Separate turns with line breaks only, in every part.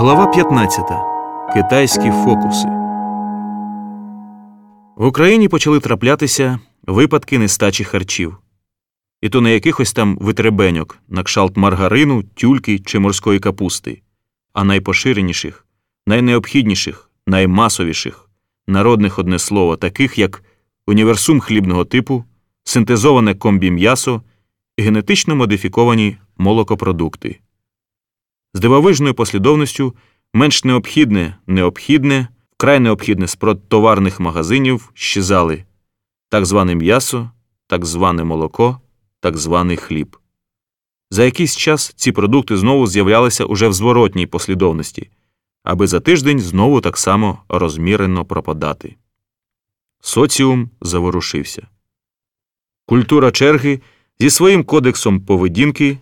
Глава 15. Китайські фокуси. В Україні почали траплятися випадки нестачі харчів. І то не якихось там витребеньок на кшалт маргарину, тюльки чи морської капусти, а найпоширеніших, найнеобхідніших, наймасовіших, народних одне слово, таких як універсум хлібного типу, синтезоване комбім'ясо і генетично модифіковані молокопродукти. З дивовижною послідовністю менш необхідне необхідне, вкрай необхідне з продтоварних магазинів щезали так зване м'ясо, так зване молоко, так званий хліб. За якийсь час ці продукти знову з'являлися уже в зворотній послідовності, аби за тиждень знову так само розмірено пропадати. Соціум заворушився. Культура черги зі своїм кодексом поведінки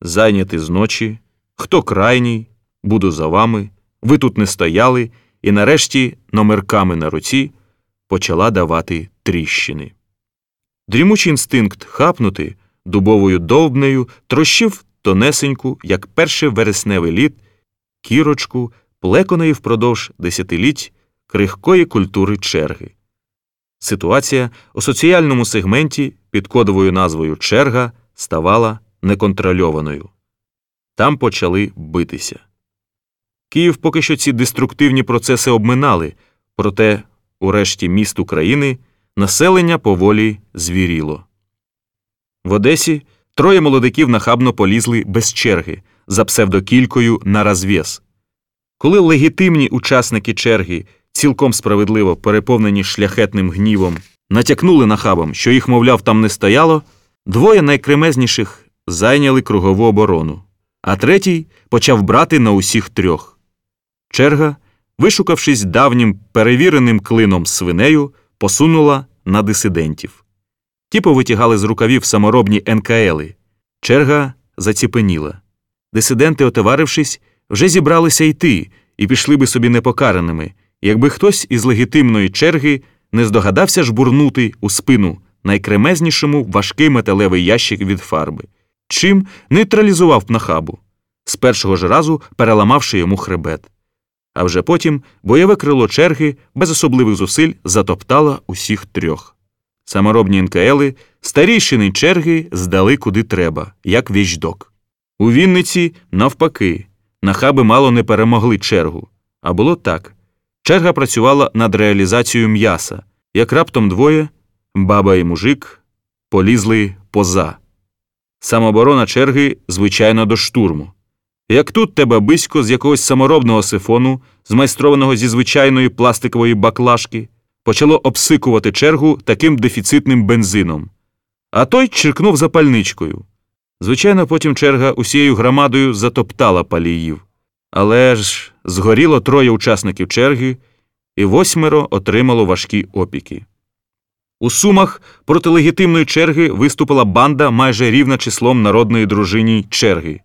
зайняти з ночі. Хто крайній, буду за вами, ви тут не стояли, і нарешті номерками на руці почала давати тріщини. Дрімучий інстинкт хапнути дубовою довбнею трощив тонесеньку, як перший вересневий літ, кірочку, плеканої впродовж десятиліть крихкої культури черги. Ситуація у соціальному сегменті під кодовою назвою черга ставала неконтрольованою. Там почали битися. Київ поки що ці деструктивні процеси обминали, проте, у решті міст України, населення поволі звіріло. В Одесі троє молодиків нахабно полізли без черги за псевдокількою на розв'яз. Коли легітимні учасники черги, цілком справедливо переповнені шляхетним гнівом, натякнули нахабам, що їх, мовляв, там не стояло, двоє найкремезніших зайняли кругову оборону а третій почав брати на усіх трьох. Черга, вишукавшись давнім перевіреним клином свинею, посунула на дисидентів. Ті повитягали з рукавів саморобні НКЛи. Черга заціпеніла. Дисиденти, отоварившись, вже зібралися йти і пішли би собі непокараними, якби хтось із легітимної черги не здогадався жбурнути у спину найкремезнішому важкий металевий ящик від фарби чим нейтралізував пнахабу, з першого ж разу переламавши йому хребет. А вже потім бойове крило черги без особливих зусиль затоптало усіх трьох. Саморобні НКЛи старійшини черги здали куди треба, як віждок. У Вінниці, навпаки, нахаби мало не перемогли чергу. А було так черга працювала над реалізацією м'яса, як раптом двоє баба і мужик полізли поза. Самоборона черги, звичайно, до штурму. Як тут тебе бисько з якогось саморобного сифону, змайстрованого зі звичайної пластикової баклажки, почало обсикувати чергу таким дефіцитним бензином, а той черкнув запальничкою. Звичайно, потім черга усією громадою затоптала паліїв. Але ж згоріло троє учасників черги, і восьмеро отримало важкі опіки. У Сумах проти легітимної черги виступила банда майже рівна числом народної дружині черги.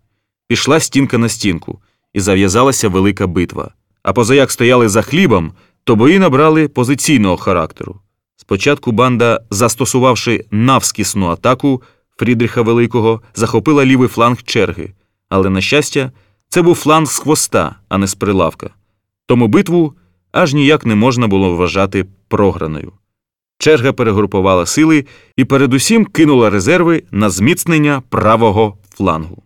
Пішла стінка на стінку, і зав'язалася велика битва. А позаяк стояли за хлібом, то бої набрали позиційного характеру. Спочатку банда, застосувавши навскісну атаку Фрідріха Великого, захопила лівий фланг черги, але, на щастя, це був фланг з хвоста, а не з прилавка. Тому битву аж ніяк не можна було вважати програною. Черга перегрупувала сили і передусім кинула резерви на зміцнення правого флангу.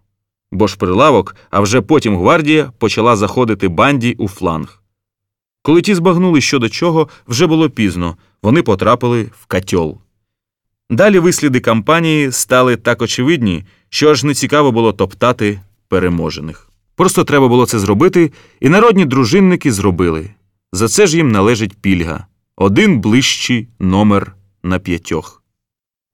Бо ж прилавок, а вже потім гвардія почала заходити банді у фланг. Коли ті збагнули що до чого, вже було пізно вони потрапили в катьол. Далі висліди кампанії стали так очевидні, що аж не цікаво було топтати переможених. Просто треба було це зробити, і народні дружинники зробили. За це ж їм належить пільга один ближчий номер на п'ятьох.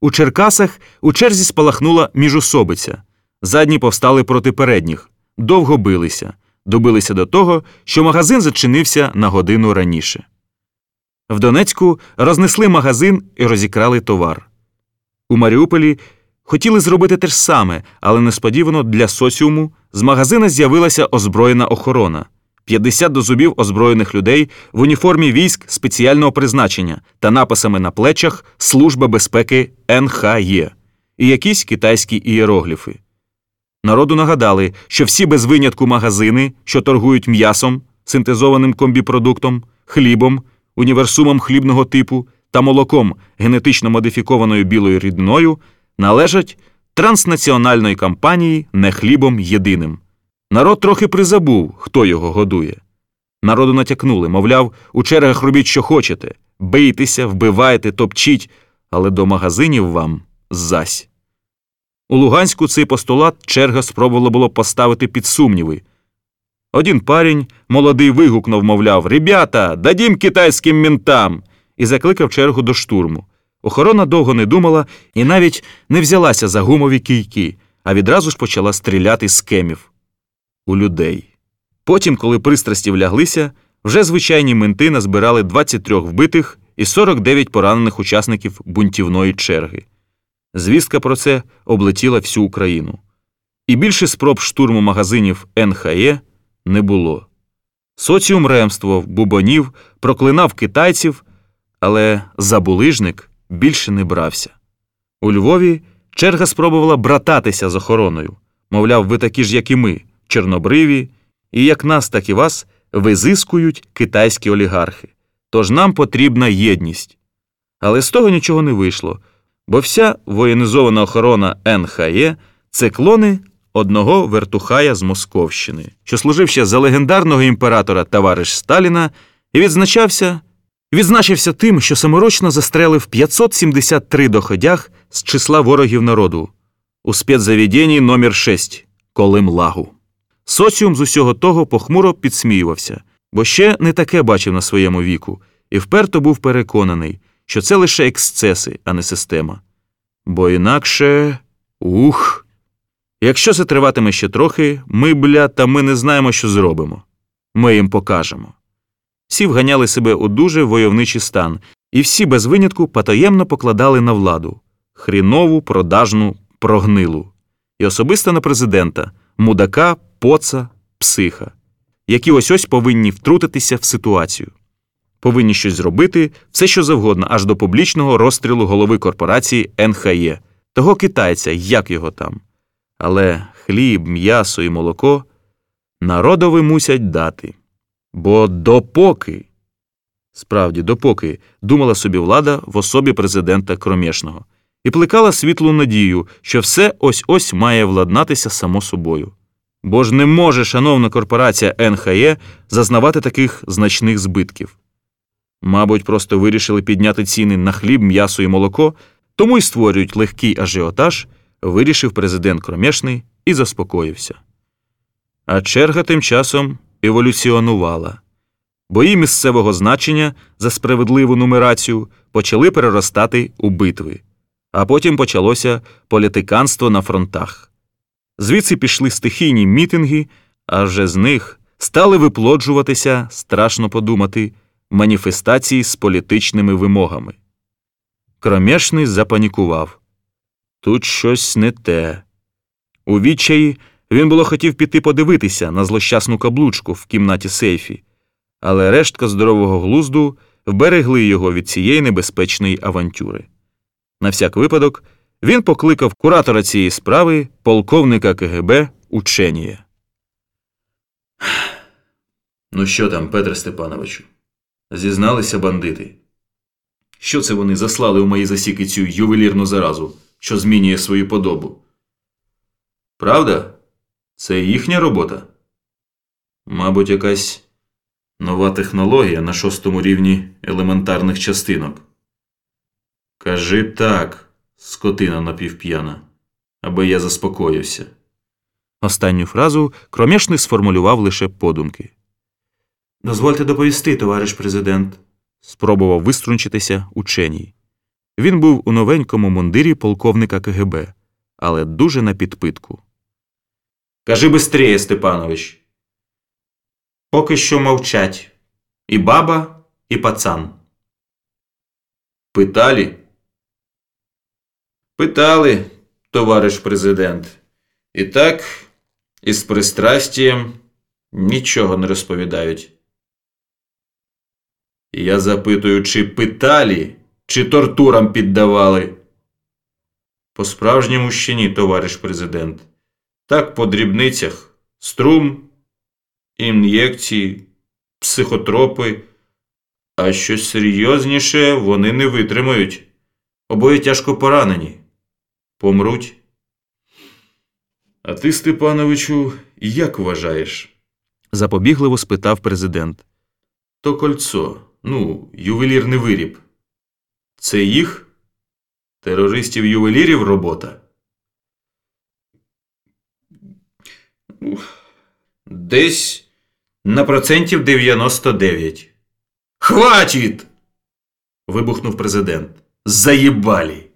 У Черкасах у черзі спалахнула міжусобиця. Задні повстали проти передніх, довго билися, добилися до того, що магазин зачинився на годину раніше. В Донецьку рознесли магазин і розікрали товар. У Маріуполі хотіли зробити те ж саме, але несподівано для соціуму з магазина з'явилася озброєна охорона. 50 до зубів озброєних людей в уніформі військ спеціального призначення та написами на плечах Служба безпеки НХЄ і якісь китайські ієрогліфи. Народу нагадали, що всі без винятку магазини, що торгують м'ясом, синтезованим комбіпродуктом, хлібом, універсумом хлібного типу та молоком генетично модифікованою білою рідною, належать транснаціональної компанії не хлібом єдиним. Народ трохи призабув, хто його годує. Народу натякнули, мовляв, у чергах робіть, що хочете, бийтеся, вбивайте, топчіть, але до магазинів вам зась. У Луганську цей постулат черга спробувала було поставити під сумніви. Один парень, молодий, вигукнув, мовляв, Ребята, дадім китайським ментам, і закликав чергу до штурму. Охорона довго не думала і навіть не взялася за гумові кійки, а відразу ж почала стріляти з кемів у людей. Потім, коли пристрасті вляглися, вже звичайні менти назбирали 23 вбитих і 49 поранених учасників бунтівної черги. Звістка про це облетіла всю Україну. І більше спроб штурму магазинів НХЕ не було. Соціум ремствував, бубонів, проклинав китайців, але забулижник більше не брався. У Львові черга спробувала брататися з охороною. Мовляв, ви такі ж, як і ми, чорнобриві, і як нас, так і вас визискують китайські олігархи. Тож нам потрібна єдність. Але з того нічого не вийшло, бо вся воєнізована охорона НХЕ це клони одного вертухая з Московщини, що служив ще за легендарного імператора товариш Сталіна і відзначався. Відзначився тим, що саморочно застрелив 573 доходях з числа ворогів народу у спецзаведенні номер 6 Колим Лагу. Соціум з усього того похмуро підсміювався, бо ще не таке бачив на своєму віку, і вперто був переконаний, що це лише ексцеси, а не система. Бо інакше ух. Якщо це триватиме ще трохи, ми, бля, та ми не знаємо, що зробимо. Ми їм покажемо. Всі вганяли себе у дуже войовничий стан, і всі без винятку потаємно покладали на владу хрінову, продажну, прогнилу, і особисто на президента, мудака, поца, психа, які ось ось повинні втрутитися в ситуацію. Повинні щось зробити, все що завгодно, аж до публічного розстрілу голови корпорації НХЄ, того китайця, як його там. Але хліб, м'ясо і молоко народові мусять дати. Бо допоки, справді, допоки думала собі влада в особі президента Кромєшного і плекала світлу надію, що все ось ось має владнатися само собою. Бо ж не може шановна корпорація НХЕ зазнавати таких значних збитків. Мабуть, просто вирішили підняти ціни на хліб, м'ясо і молоко, тому й створюють легкий ажіотаж, вирішив президент Кромєшний і заспокоївся. А черга тим часом еволюціонувала. Бої місцевого значення за справедливу нумерацію почали переростати у битви, а потім почалося політиканство на фронтах. Звідси пішли стихійні мітинги, а вже з них стали виплоджуватися, страшно подумати, маніфестації з політичними вимогами. Кромешний запанікував тут щось не те. У відчаї він було хотів піти подивитися на злощасну каблучку в кімнаті сейфі, але рештка здорового глузду вберегли його від цієї небезпечної авантюри. На всяк випадок він покликав куратора цієї справи полковника КГБ Ученія. Ну що там, Петре Степановичу? Зізналися бандити. Що це вони заслали у мої засіки цю ювелірну заразу, що змінює свою подобу? Правда? Це їхня робота? Мабуть, якась нова технологія на шостому рівні елементарних частинок. Кажи так, скотина напівп'яна, аби я заспокоївся. Останню фразу кромішний сформулював лише подумки. Дозвольте доповісти, товариш президент, спробував виструнчитися ученій. Він був у новенькому мундирі полковника КГБ, але дуже на підпитку. Кажи бистріє, Степанович. Поки що мовчать і баба, і пацан. Питалі? Питали, товариш президент. І так, із пристрастієм нічого не розповідають. Я запитую, чи питалі, чи тортурам піддавали? По справжньому ще ні, товариш президент. Так по дрібницях струм, ін'єкції, психотропи, а щось серйозніше вони не витримають. Обоє тяжко поранені. Помруть. А ти, Степановичу, як вважаєш? запобігливо спитав президент. То кольцо, ну, ювелірний виріб. Це їх? Терористів-ювелірів робота? Десь на процентів 99. Хватит! вибухнув президент. Заєбалі!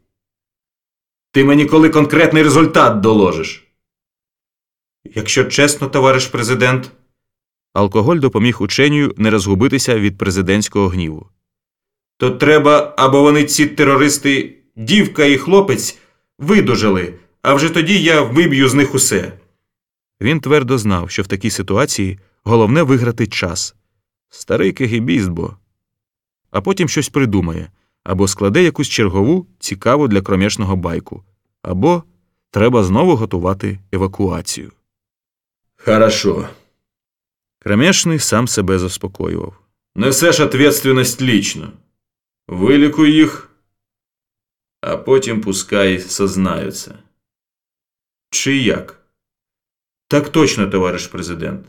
Ти мені коли конкретний результат доложиш. Якщо чесно, товариш президент. Алкоголь допоміг ученію не розгубитися від президентського гніву. То треба, або вони ці терористи, дівка і хлопець, видужали, а вже тоді я виб'ю з них усе. Він твердо знав, що в такій ситуації головне виграти час. Старий кегібіст бо. А потім щось придумає або складе якусь чергову, цікаву для кромешного байку, або треба знову готувати евакуацію. Хорошо. Кромешний сам себе заспокоював. Несеш ответственность лично. Вилікуй їх, а потім пускай сознаються. Чи як? Так точно, товариш президент.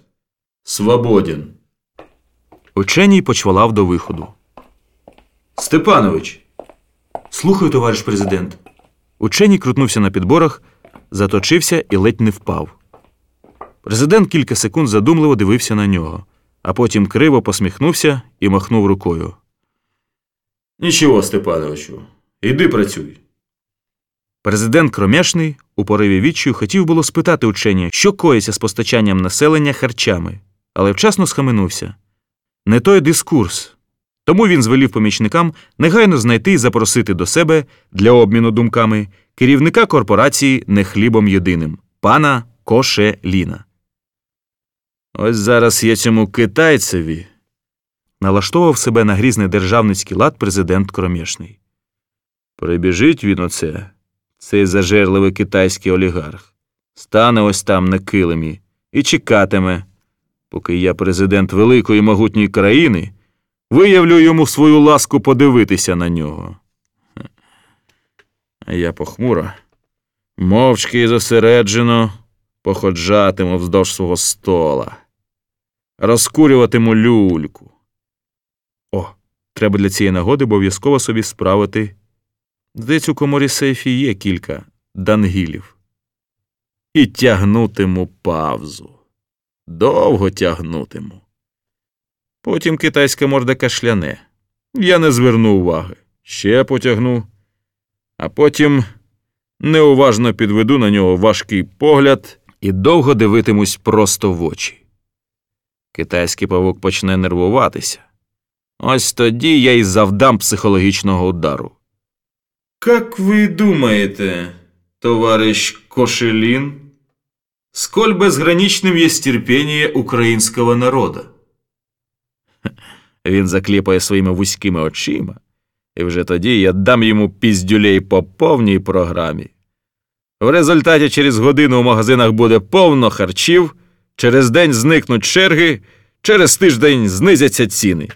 Свободен. Ученій почвалав до виходу. Степанович. Слухаю, товариш президент. Ученій крутнувся на підборах, заточився і ледь не впав. Президент кілька секунд задумливо дивився на нього, а потім криво посміхнувся і махнув рукою. Нічого, Степановичу, іди працюй. Президент Кромешний у пориві відчаю хотів було спитати учення, що коїться з постачанням населення харчами, але вчасно схаменувся. Не той дискурс. Тому він звелів помічникам негайно знайти і запросити до себе для обміну думками керівника корпорації не хлібом єдиним пана Кошеліна. Ось зараз я цьому китайцеві. Налаштовував себе на грізний державницький лад президент Кромішний. Прибіжить він оце, цей зажерливий китайський олігарх, стане ось там на килимі і чекатиме, поки я президент великої могутньої країни, виявлю йому свою ласку подивитися на нього. А я похмуро, мовчки і зосереджено походжатиму вздовж свого стола, розкурюватиму люльку. О, треба для цієї нагоди обов'язково собі справити. Десь у коморі сейфі є кілька дангілів. І тягнутиму павзу. Довго тягнутиму. Потім китайська морда кашляне. Я не зверну уваги. Ще потягну, а потім неуважно підведу на нього важкий погляд і довго дивитимусь просто в очі. Китайський павук почне нервуватися. Ось тоді я й завдам психологічного удару. Как ви думаєте, товарищ Кошелін, сколь безграничним є терпіння українського народа? Він закліпає своїми вузькими очима, і вже тоді я дам йому піздюлей по повній програмі. В результаті через годину у магазинах буде повно харчів, через день зникнуть черги, через тиждень знизяться ціни.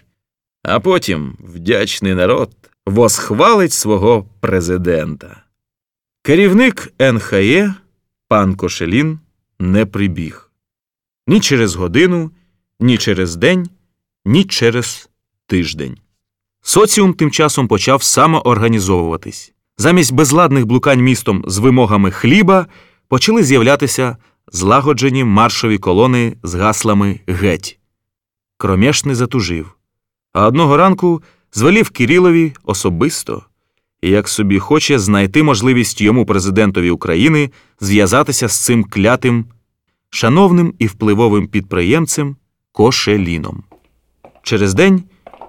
А потім вдячний народ восхвалить свого президента. Керівник НХЄ пан Кошелін не прибіг ні через годину, ні через день, ні через тиждень. Соціум тим часом почав самоорганізовуватись. Замість безладних блукань містом з вимогами хліба почали з'являтися злагоджені маршові колони з гаслами геть. Кромешний затужив. А одного ранку звелів Кирилові особисто, як собі хоче знайти можливість йому, президентові України, зв'язатися з цим клятим, шановним і впливовим підприємцем Кошеліном. Через день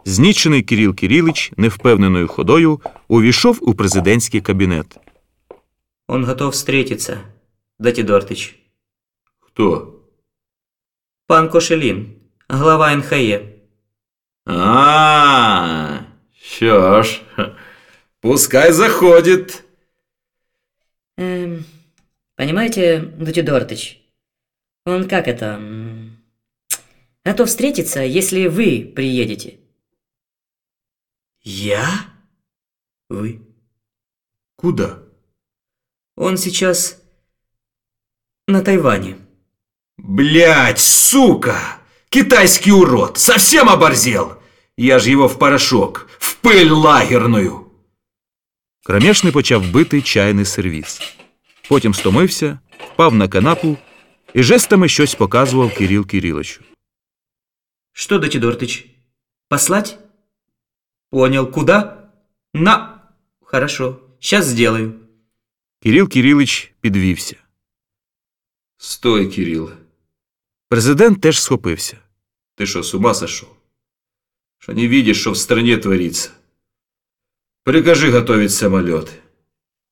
знічений Кирил Кирилич невпевненою ходою увійшов у президентський кабінет.
Он готов встретиться, Дати
Хто?
Пан Кошелін, глава НХЕ.
А, що ж, пускай заходить.
Эм,
Понимаете, Дутидортыч, он как это... Готов встретиться, если вы приедете.
Я? Вы?
Куда?
Он сейчас на Тайване.
Блять, сука! Китайский урод! Совсем оборзел! Я ж его в порошок, в пыль лагерную!
Кромешний почав бити чайний сервіз. Потім стомився, впав на канапу і жестами щось показував Кирил Кириловичу.
Что, Датидортыч, послать? Понял, куда? На. Хорошо, сейчас сделаю.
Кирил Кирилич підвівся.
Стой, Кирилл.
Президент теж схопився.
Ты что, с ума сошел? Что не видишь, что в стране творится? Прикажи готовить самолет.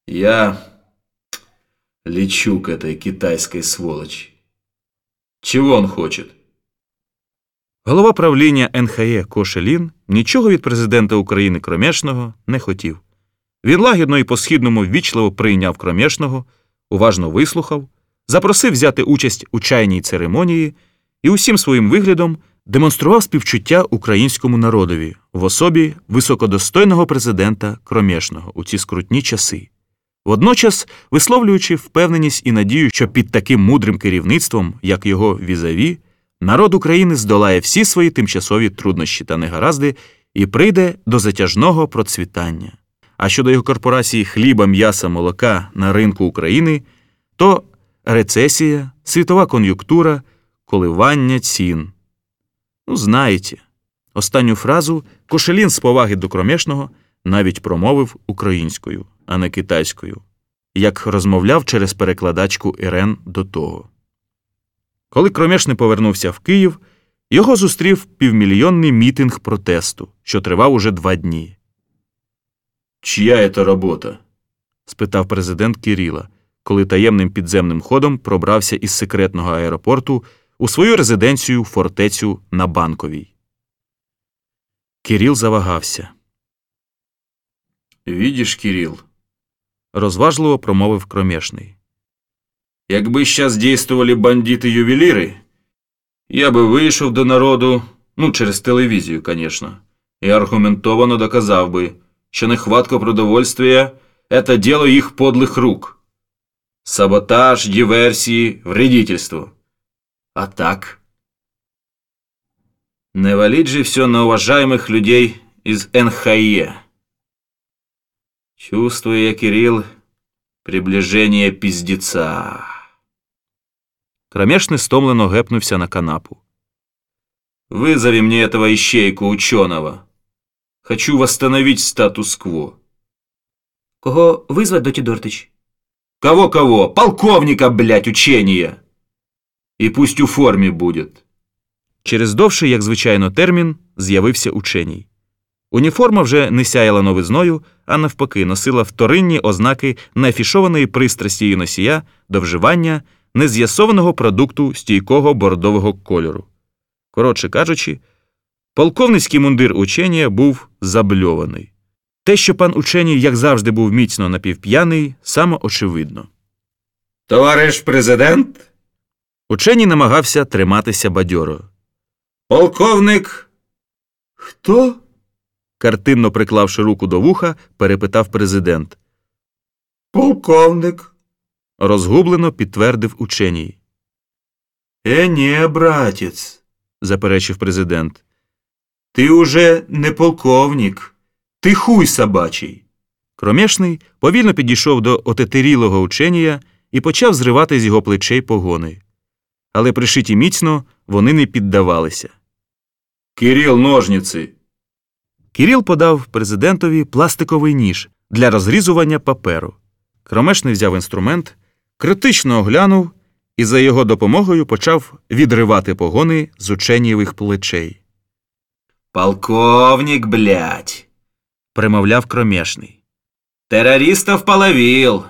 Я лечу к этой китайской сволочи. Чего он хочет?
Голова правління НХЄ Кошелін нічого від президента України Кромешного не хотів. Він лагідно і по-східному ввічливо прийняв Кромешного, уважно вислухав, запросив взяти участь у чайній церемонії і усім своїм виглядом демонстрував співчуття українському народові в особі високодостойного президента Кромешного у ці скрутні часи. Водночас висловлюючи впевненість і надію, що під таким мудрим керівництвом, як його візаві, народ України здолає всі свої тимчасові труднощі та негаразди і прийде до затяжного процвітання. А щодо його корпорації хліба, м'яса, молока на ринку України, то рецесія, світова кон'юнктура, коливання цін. Ну, знаєте. Останню фразу Кошелін з поваги до кромешного навіть промовив українською, а не китайською, як розмовляв через перекладачку Ірен до того. Коли Кромешний повернувся в Київ, його зустрів півмільйонний мітинг протесту, що тривав уже два дні.
Чья это работа?
спитав президент Кіріла, коли таємним підземним ходом пробрався із секретного аеропорту у свою резиденцію фортецю на Банковій. Кіріл завагався.
Видишь, Кирилл,
Розважливо промовив Кромешний.
Якби сейчас действовали бандиты-ювелиры, я би вийшов до народу, ну, через телевізію, конечно, і аргументовано доказав би, що нехватка продовольствия – это дело їх подлих рук. Саботаж, диверсії, вредительство. А так? Не валить же все на уважаемых людей из НХЕ. Чувствую я, Кирилл, приближение пиздеца.
Кромешний стомлено гепнувся на канапу.
Вызови мне этого ищейку ученого. Хочу восстановить статус-кво.
Кого вызвать, Датидортыч?
Кого-кого? Полковника, блядь, учения! И пусть у форме будет.
Через довший, як звичайно, термін з'явився ученій. Уніформа вже не сяяла новизною, а навпаки, носила вторинні ознаки неафішованої пристрасті її носія до вживання нез'ясованого продукту стійкого бордового кольору. Коротше кажучи, полковницький мундир ученія був забльований. Те, що пан ученій, як завжди, був міцно напівп'яний, самоочевидно.
Товариш президент,
Ученій намагався триматися бадьоро.
полковник. Хто?
Картинно приклавши руку до вуха, перепитав президент.
Полковник.
Розгублено підтвердив ученій,
Е, не, братець.
заперечив президент.
Ти уже не полковник. Ти хуй собачий.
Кромешний повільно підійшов до отетерілого ученія і почав зривати з його плечей погони. Але пришиті міцно вони не піддавалися.
Кирил, ножниці.
Кіріл подав президентові пластиковий ніж для розрізування паперу. Кромешний взяв інструмент, критично оглянув і за його допомогою почав відривати погони з ученієвих плечей.
Полковник, блядь.
Примовляв кромешний.
Террористов половил,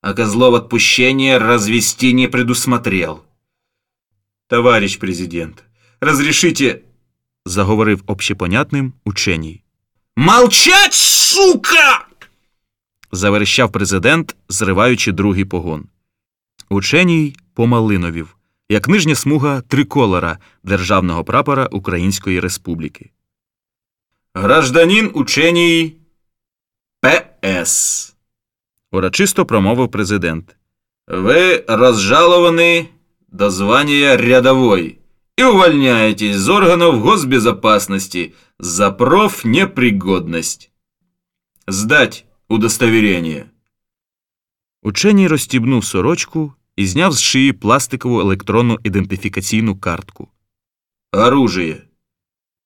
а козлов отпущения развести не предусмотрел. Товарищ президент, разрешите...
заговорив общепонятним ученій.
Молчать, сука!
заверещав президент, зриваючи другий погон. Ученій помалиновів, як нижня смуга триколора Державного прапора Української Республіки.
Гражданин ученій ПС.
Урочисто промовив президент.
Вы разжалованы до звания рядовой и увольняетесь из органов госбезопасности за профнепригодность. Сдать удостоверение.
Ученій розстібнув сорочку і зняв з шиї пластикову електронну ідентифікаційну картку.
Оружие.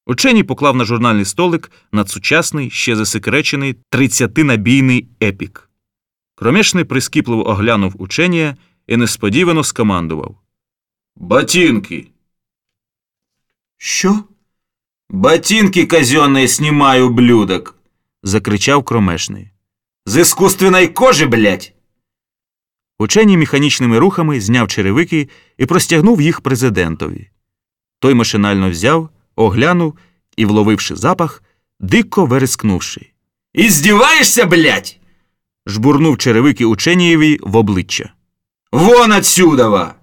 Ученій поклав на журнальний столик надсучасний, ще засекречений 30-набійний епік. Кромешний прискіпливо оглянув ученія і несподівано скомандував.
Ботинки.
Що?
Ботинки казенные снимай, ублюдок.
закричав кромешний.
З искусственной кожи, блядь.
Ученій механічними рухами зняв черевики і простягнув їх президентові. Той машинально взяв, оглянув і, вловивши запах, дико верескнувши,
Издеваешься, блядь?
жбурнув черевики ученієві в обличчя.
Вон отсюда!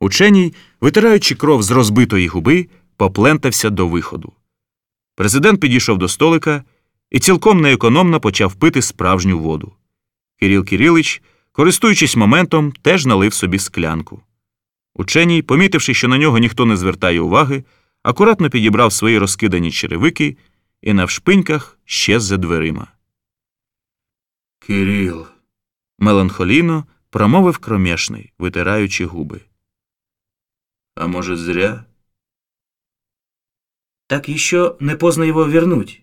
Ученій, витираючи кров з розбитої губи, поплентався до виходу. Президент підійшов до столика і цілком неекономно почав пити справжню воду. Кирил Кирилич, користуючись моментом, теж налив собі склянку. Ученій, помітивши, що на нього ніхто не звертає уваги, акуратно підібрав свої розкидані черевики і навшпиньках щез за дверима.
Кирилл.
Меланхолійно промовив кромешний, витираючи губи.
А может, зря?
Так еще не поздно его вернуть.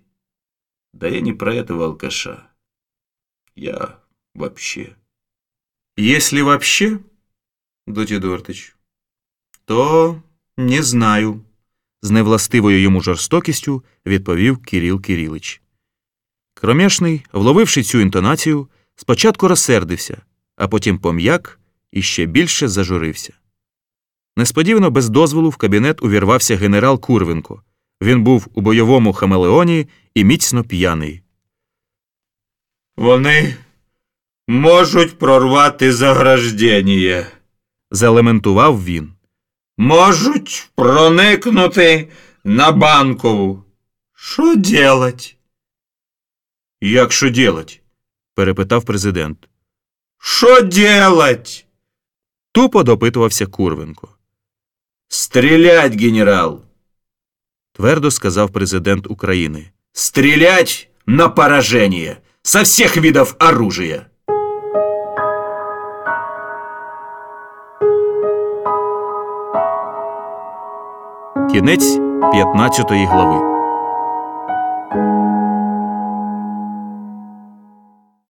Да я не про этого алкаша. Я вообще.
Если вообще, Дот Эдуардович, то не знаю, з невластивою йому жорстокістю відповів Кирил Кирилич. Кромешний, вловивши цю інтонацію, спочатку розсердився, а потім пом'як і ще більше зажурився. Несподівано без дозволу в кабінет увірвався генерал Курвенко. Він був у бойовому хамелеоні і міцно п'яний.
Вони можуть прорвати заграждення.
Залементував він.
Можуть проникнути на банкову. Що делать?
Як що ділать? перепитав президент.
Що делать?
Тупо допитувався Курвенко.
Стрілять, генерал.
Твердо сказав президент України.
Стрелять на поражение со всех видов оружия.
Кінець 15 глави.